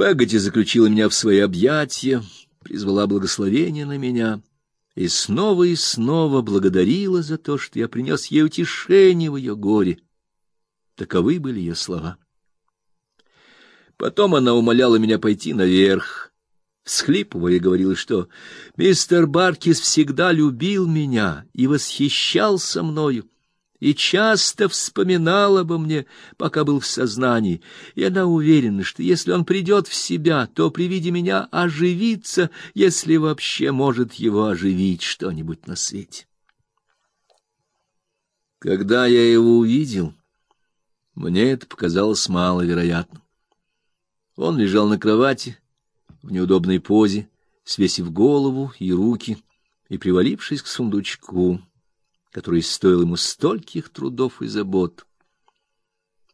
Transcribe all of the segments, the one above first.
Пегати заключила меня в свои объятия, призвала благословение на меня и снова и снова благодарила за то, что я принес ей утешение в ее горе. Таковы были ее слова. Потом она умоляла меня пойти наверх, всхлипывая, говорила, что мистер Баркис всегда любил меня и восхищался мною, и часто вспоминал обо мне, пока был в сознании, и она уверена, что если он придет в себя, то при виде меня оживится, если вообще может его оживить что-нибудь на свете. Когда я его увидел, мне это показалось маловероятным. Он лежал на кровати в неудобной позе, свесив голову и руки и привалившись к сундучку, который стоил ему стольких трудов и забот.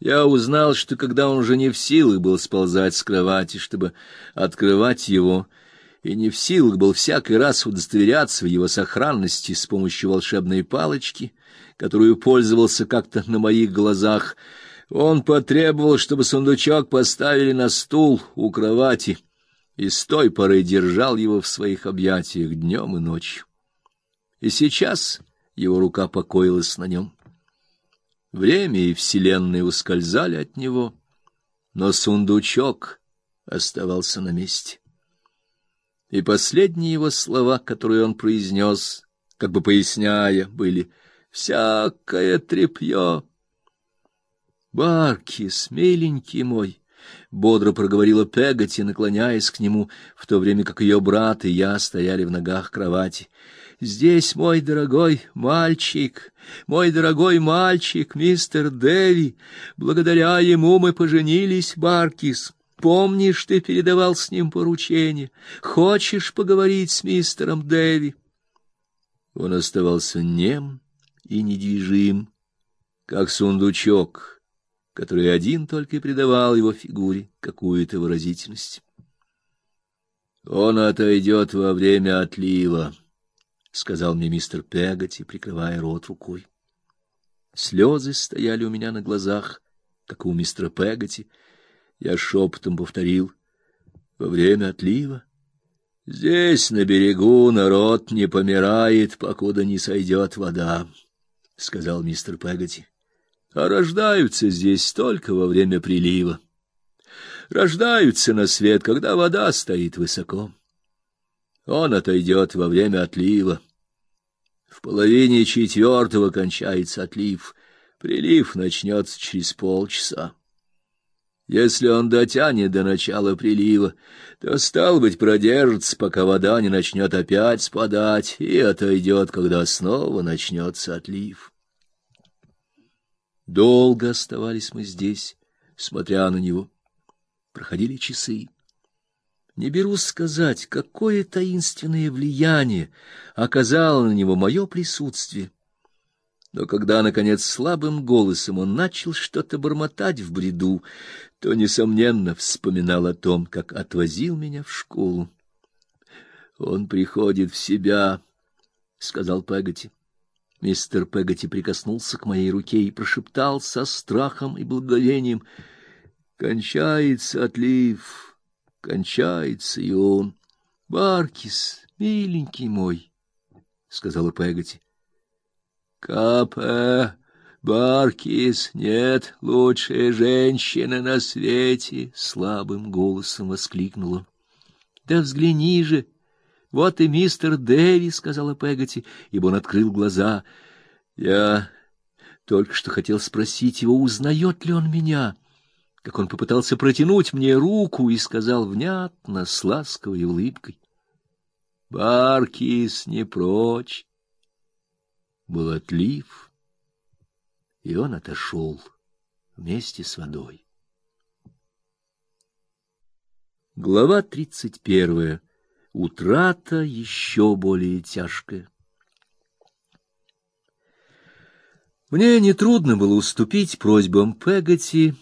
Я узнал, что когда он уже не в силах был сползать с кровати, чтобы открывать его, и не в силах был всякий раз удостоверяться в его сохранности с помощью волшебной палочки, которую пользовался как-то на моих глазах, он потребовал, чтобы сундучок поставили на стул у кровати, и с той поры держал его в своих объятиях днем и ночью. И сейчас его рука покоилась на нем. Время и вселенная ускользали от него, но сундучок оставался на месте. И последние его слова, которые он произнес, как бы поясняя, были «всякое тряпье». «Баркис, миленький мой!» — бодро проговорила Пегати, наклоняясь к нему, в то время как ее брат и я стояли в ногах кровати. «Здесь мой дорогой мальчик, мой дорогой мальчик, мистер Дэви. Благодаря ему мы поженились, Баркис. Помнишь, ты передавал с ним поручение? Хочешь поговорить с мистером Дэви?» Он оставался нем и недвижим, как сундучок который один только и придавал его фигуре какую-то выразительность. Он отойдет во время отлива, сказал мне мистер Пегати, прикрывая рот рукой. Слезы стояли у меня на глазах, как у мистера Пегати. Я шепотом повторил: во время отлива здесь на берегу народ не помирает, покуда не сойдет вода, сказал мистер Пегати а рождаются здесь только во время прилива. Рождаются на свет, когда вода стоит высоко. Он отойдет во время отлива. В половине четвертого кончается отлив. Прилив начнется через полчаса. Если он дотянет до начала прилива, то, стал быть, продержится, пока вода не начнет опять спадать, и отойдет, когда снова начнется отлив. Долго оставались мы здесь, смотря на него. Проходили часы. Не берусь сказать, какое таинственное влияние оказало на него мое присутствие. Но когда, наконец, слабым голосом он начал что-то бормотать в бреду, то, несомненно, вспоминал о том, как отвозил меня в школу. «Он приходит в себя», — сказал Пегати. Мистер Пегати прикоснулся к моей руке и прошептал со страхом и благоговением: "Кончается отлив, кончается и он. Баркис, миленький мой", сказала Пегати. "Капе, Баркис, нет лучшей женщины на свете", слабым голосом воскликнула. "Да взгляни же, вот и мистер Дэви, сказала Пегати, ибо он открыл глаза. Я только что хотел спросить его, узнает ли он меня. Как он попытался протянуть мне руку и сказал внятно, с ласковой улыбкой: "Баркис не прочь". Был отлив, и он отошел вместе с водой. Глава тридцать первая утрата еще более тяжкая. Мне нетрудно было уступить просьбам Пегати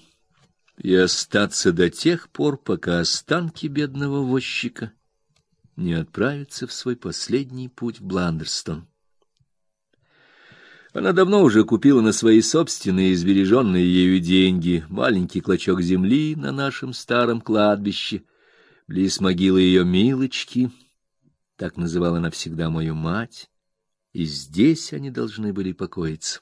и остаться до тех пор, пока останки бедного возчика не отправятся в свой последний путь в Бландерстон. Она давно уже купила на свои собственные сбереженные ею деньги маленький клочок земли на нашем старом кладбище, близ могилы ее милочки, так называла она всегда мою мать, и здесь они должны были покоиться.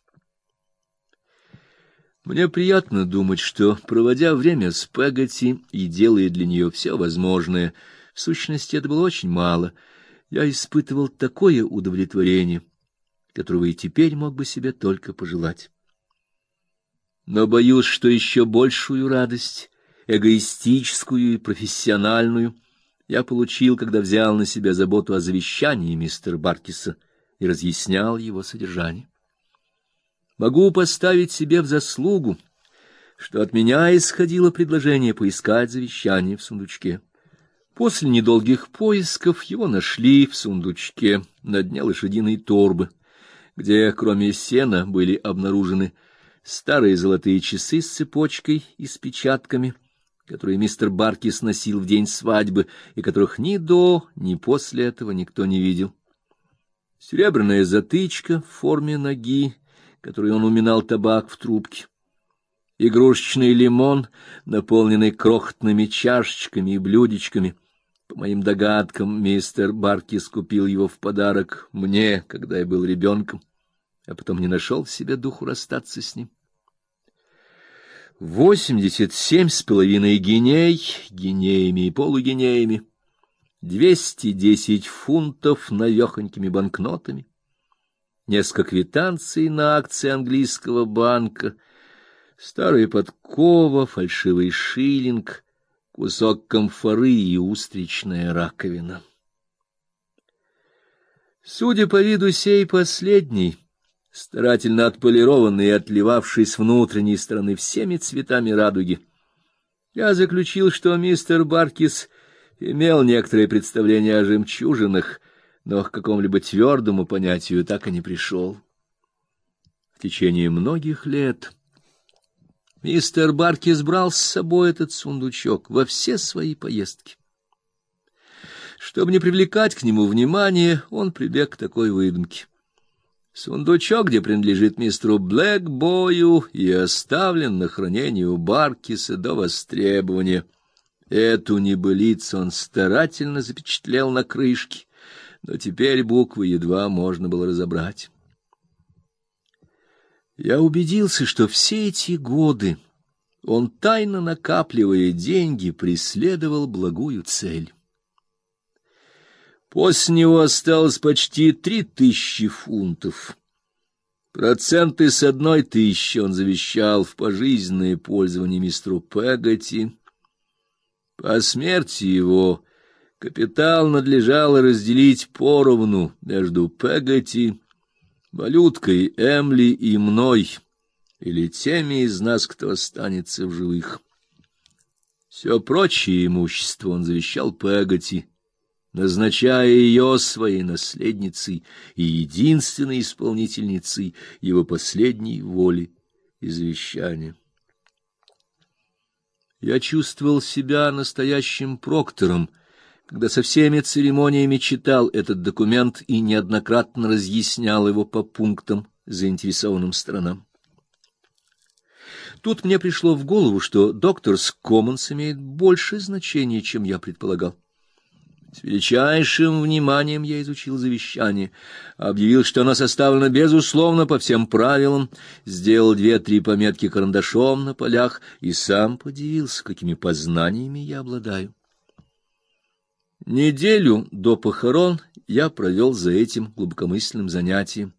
Мне приятно думать, что, проводя время с Пегати и делая для нее все возможное, в сущности это было очень мало, я испытывал такое удовлетворение — которого и теперь мог бы себе только пожелать. Но боюсь, что еще большую радость, эгоистическую и профессиональную, я получил, когда взял на себя заботу о завещании мистера Баркиса и разъяснял его содержание. Могу поставить себе в заслугу, что от меня исходило предложение поискать завещание в сундучке. После недолгих поисков его нашли в сундучке на дне лошадиной торбы где, кроме сена, были обнаружены старые золотые часы с цепочкой и с печатками, которые мистер Баркис носил в день свадьбы и которых ни до, ни после этого никто не видел. Серебряная затычка в форме ноги, которой он уминал табак в трубке. Игрушечный лимон, наполненный крохотными чашечками и блюдечками. По моим догадкам, мистер Баркис купил его в подарок мне, когда я был ребенком, а потом не нашел в себе духу расстаться с ним. Восемьдесят семь с половиной гиней, гинеями и полугинеями, двести десять фунтов навехонькими банкнотами, несколько квитанций на акции английского банка, старая подкова, фальшивый шиллинг, кусок камфоры и устричная раковина. Судя по виду сей последний, старательно отполированный и отливавший с внутренней стороны всеми цветами радуги, я заключил, что мистер Баркис имел некоторое представление о жемчужинах, но к какому-либо твердому понятию так и не пришел. В течение многих лет Мистер Баркис брал с собой этот сундучок во все свои поездки. Чтобы не привлекать к нему внимания, он прибег к такой выдумке. Сундучок, где принадлежит мистеру Блэкбою, и оставлен на хранение у Баркиса до востребования. Эту небылицу он старательно запечатлел на крышке, но теперь буквы едва можно было разобрать. Я убедился, что все эти годы он тайно накапливая деньги, преследовал благую цель. После него осталось почти три тысячи фунтов. Проценты с одной тысячи он завещал в пожизненное пользование мистеру Пегати. По смерти его капитал надлежало разделить поровну между Пегати малюткой Эмли и мной, или теми из нас, кто останется в живых. Все прочее имущество он завещал Пегати, назначая ее своей наследницей и единственной исполнительницей его последней воли и завещания. Я чувствовал себя настоящим проктором, когда со всеми церемониями читал этот документ и неоднократно разъяснял его по пунктам заинтересованным сторонам. Тут мне пришло в голову, что докторс Коммонс имеет больше значения, чем я предполагал. С величайшим вниманием я изучил завещание, объявил, что оно составлено безусловно по всем правилам, сделал две-три пометки карандашом на полях и сам подивился, какими познаниями я обладаю. Неделю до похорон я провел за этим глубокомысленным занятием.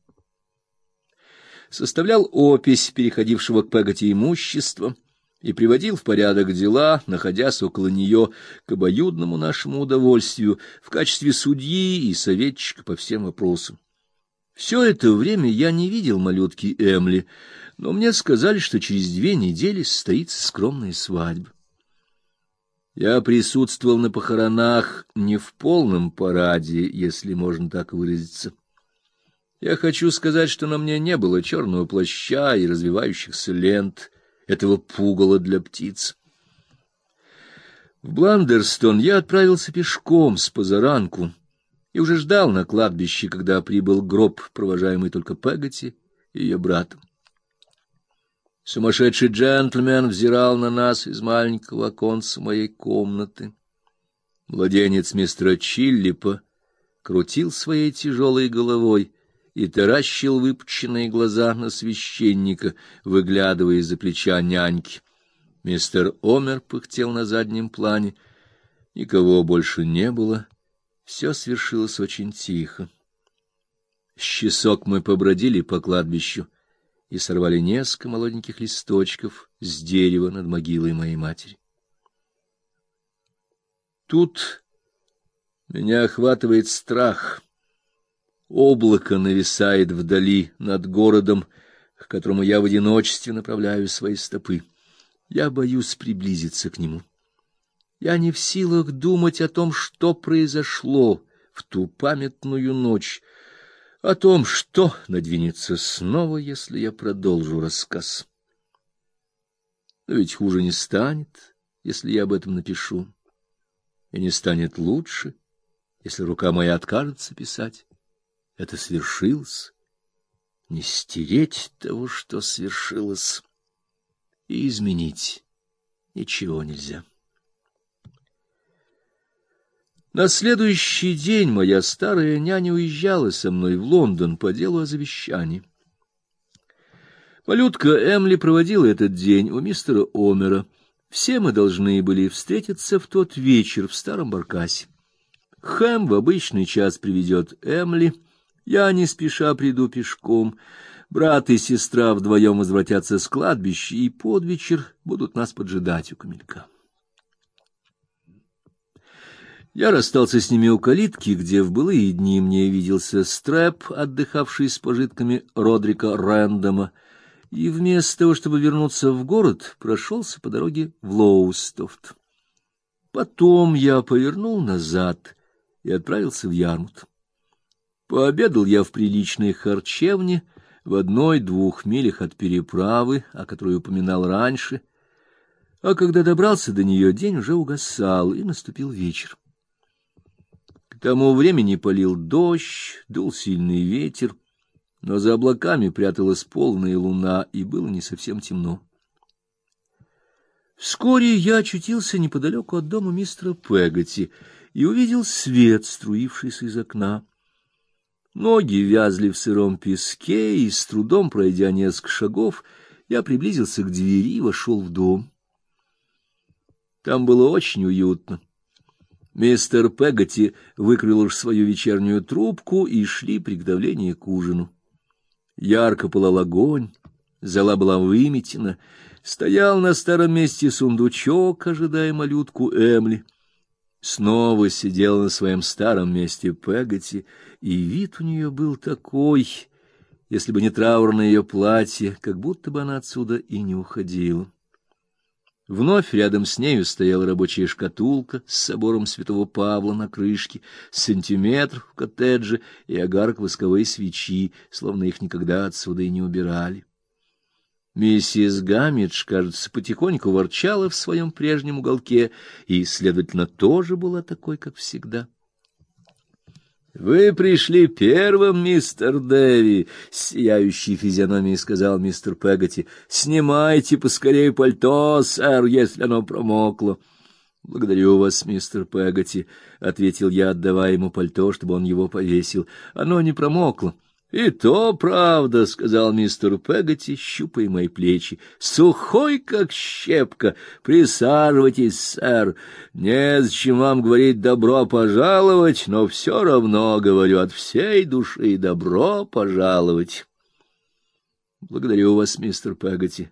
Составлял опись переходившего к Пегати имущества и приводил в порядок дела, находясь около нее к обоюдному нашему удовольствию в качестве судьи и советчика по всем вопросам. Все это время я не видел малютки Эмли, но мне сказали, что через две недели состоится скромная свадьба. Я присутствовал на похоронах не в полном параде, если можно так выразиться. Я хочу сказать, что на мне не было черного плаща и развивающихся лент, этого пугала для птиц. В Бландерстон я отправился пешком с позаранку и уже ждал на кладбище, когда прибыл гроб, провожаемый только Пегати ее братом. Сумасшедший джентльмен взирал на нас из маленького оконца моей комнаты. Младенец мистера Чиллипа крутил своей тяжелой головой и таращил выпученные глаза на священника, выглядывая из-за плеча няньки. Мистер Омер пыхтел на заднем плане. Никого больше не было. Все свершилось очень тихо. С часок мы побродили по кладбищу и сорвали несколько молоденьких листочков с дерева над могилой моей матери. Тут меня охватывает страх. Облако нависает вдали над городом, к которому я в одиночестве направляю свои стопы. Я боюсь приблизиться к нему. Я не в силах думать о том, что произошло в ту памятную ночь, о том, что надвинется снова, если я продолжу рассказ. Но ведь хуже не станет, если я об этом напишу, и не станет лучше, если рука моя откажется писать. Это свершилось, не стереть того, что свершилось, и изменить ничего нельзя. На следующий день моя старая няня уезжала со мной в Лондон по делу о завещании. Малютка Эмли проводила этот день у мистера Омера. Все мы должны были встретиться в тот вечер в старом баркасе. Хэм в обычный час приведет Эмли, я не спеша приду пешком. Брат и сестра вдвоем возвратятся с кладбища и под вечер будут нас поджидать у камелька. Я расстался с ними у калитки, где в былые дни мне виделся Стрэп, отдыхавший с пожитками Родрика Рэндома, и вместо того, чтобы вернуться в город, прошелся по дороге в Лоустофт. Потом я повернул назад и отправился в Ярмут. Пообедал я в приличной харчевне в одной-двух милях от переправы, о которой упоминал раньше, а когда добрался до нее, день уже угасал, и наступил вечер. К тому времени полил дождь, дул сильный ветер, но за облаками пряталась полная луна, и было не совсем темно. Вскоре я очутился неподалеку от дома мистера Пегати и увидел свет, струившийся из окна. Ноги вязли в сыром песке, и с трудом пройдя несколько шагов, я приблизился к двери и вошел в дом. Там было очень уютно. Мистер Пегати выкрыл уж свою вечернюю трубку, и шли приготовления к ужину. Ярко пылал огонь, зала была выметена, стоял на старом месте сундучок, ожидая малютку Эмли. Снова сидел на своем старом месте Пегати, и вид у нее был такой, если бы не траурное ее платье, как будто бы она отсюда и не уходила. Вновь рядом с нею стояла рабочая шкатулка с собором Святого Павла на крышке, сантиметр в коттедже и огарок восковой свечи, словно их никогда отсюда и не убирали. Миссис Гамидж, кажется, потихоньку ворчала в своем прежнем уголке и, следовательно, тоже была такой, как всегда. Вы пришли первым, мистер Дэви, с сияющей физиономией сказал мистер Пегати. Снимайте поскорее пальто, сэр, если оно промокло. Благодарю вас, мистер Пегати, ответил я, отдавая ему пальто, чтобы он его повесил. Оно не промокло. И то правда, сказал мистер Пегати, щупая мои плечи. Сухой как щепка. Присаживайтесь, сэр. Незачем вам говорить добро пожаловать, но все равно говорю от всей души добро пожаловать. Благодарю вас, мистер Пегати.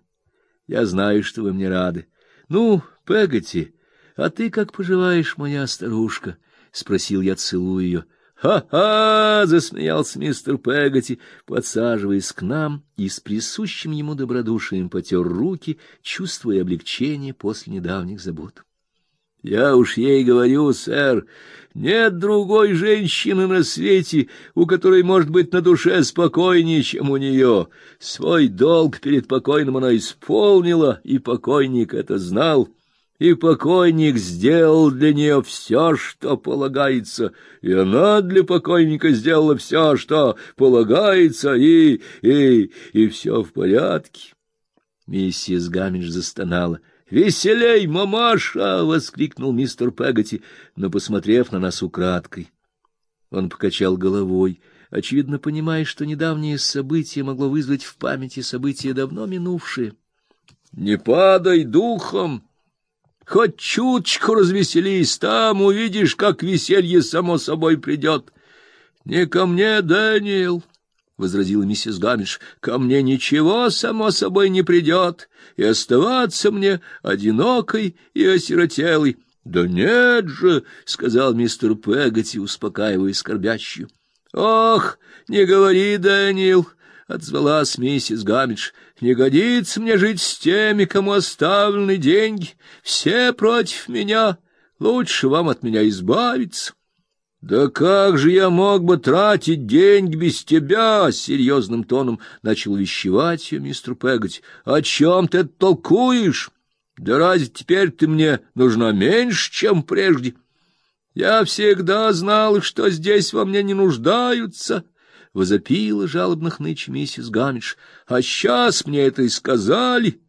Я знаю, что вы мне рады. Ну, Пегати, а ты как поживаешь, моя старушка? спросил я, целуя ее. «Ха-ха!» — засмеялся мистер Пегати, подсаживаясь к нам и с присущим ему добродушием потер руки, чувствуя облегчение после недавних забот. «Я уж ей говорю, сэр, нет другой женщины на свете, у которой может быть на душе спокойнее, чем у нее. Свой долг перед покойным она исполнила, и покойник это знал». И покойник сделал для нее все, что полагается, и она для покойника сделала все, что полагается, и... и... и все в порядке. Миссис Гаммидж застонала. «Веселей, мамаша!» — воскликнул мистер Пегати, но, посмотрев на нас украдкой, он покачал головой, очевидно понимая, что недавнее событие могло вызвать в памяти события давно минувшие. Не падай духом, хоть чуточку развеселись, там увидишь, как веселье само собой придет. Не ко мне, Дэниел, — возразила миссис Гаммидж, — ко мне ничего само собой не придет, и оставаться мне одинокой и осиротелой. — Да нет же, — сказал мистер Пегати, успокаивая скорбящую. — Ох, не говори, Дэниел, — отзвалась миссис Гаммидж. — Не годится мне жить с теми, кому оставлены деньги. Все против меня. Лучше вам от меня избавиться. — Да как же я мог бы тратить деньги без тебя? — серьезным тоном начал вещевать ее мистер Пегати. — О чем ты толкуешь? Да разве теперь ты мне нужна меньше, чем прежде? Я всегда знал, что здесь во мне не нуждаются, — возопила жалобно хнычь миссис Гамидж. А сейчас мне это и сказали.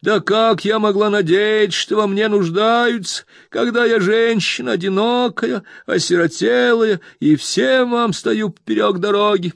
Да как я могла надеяться, что во мне нуждаются, когда я женщина одинокая, осиротелая, и всем вам стою поперек дороги?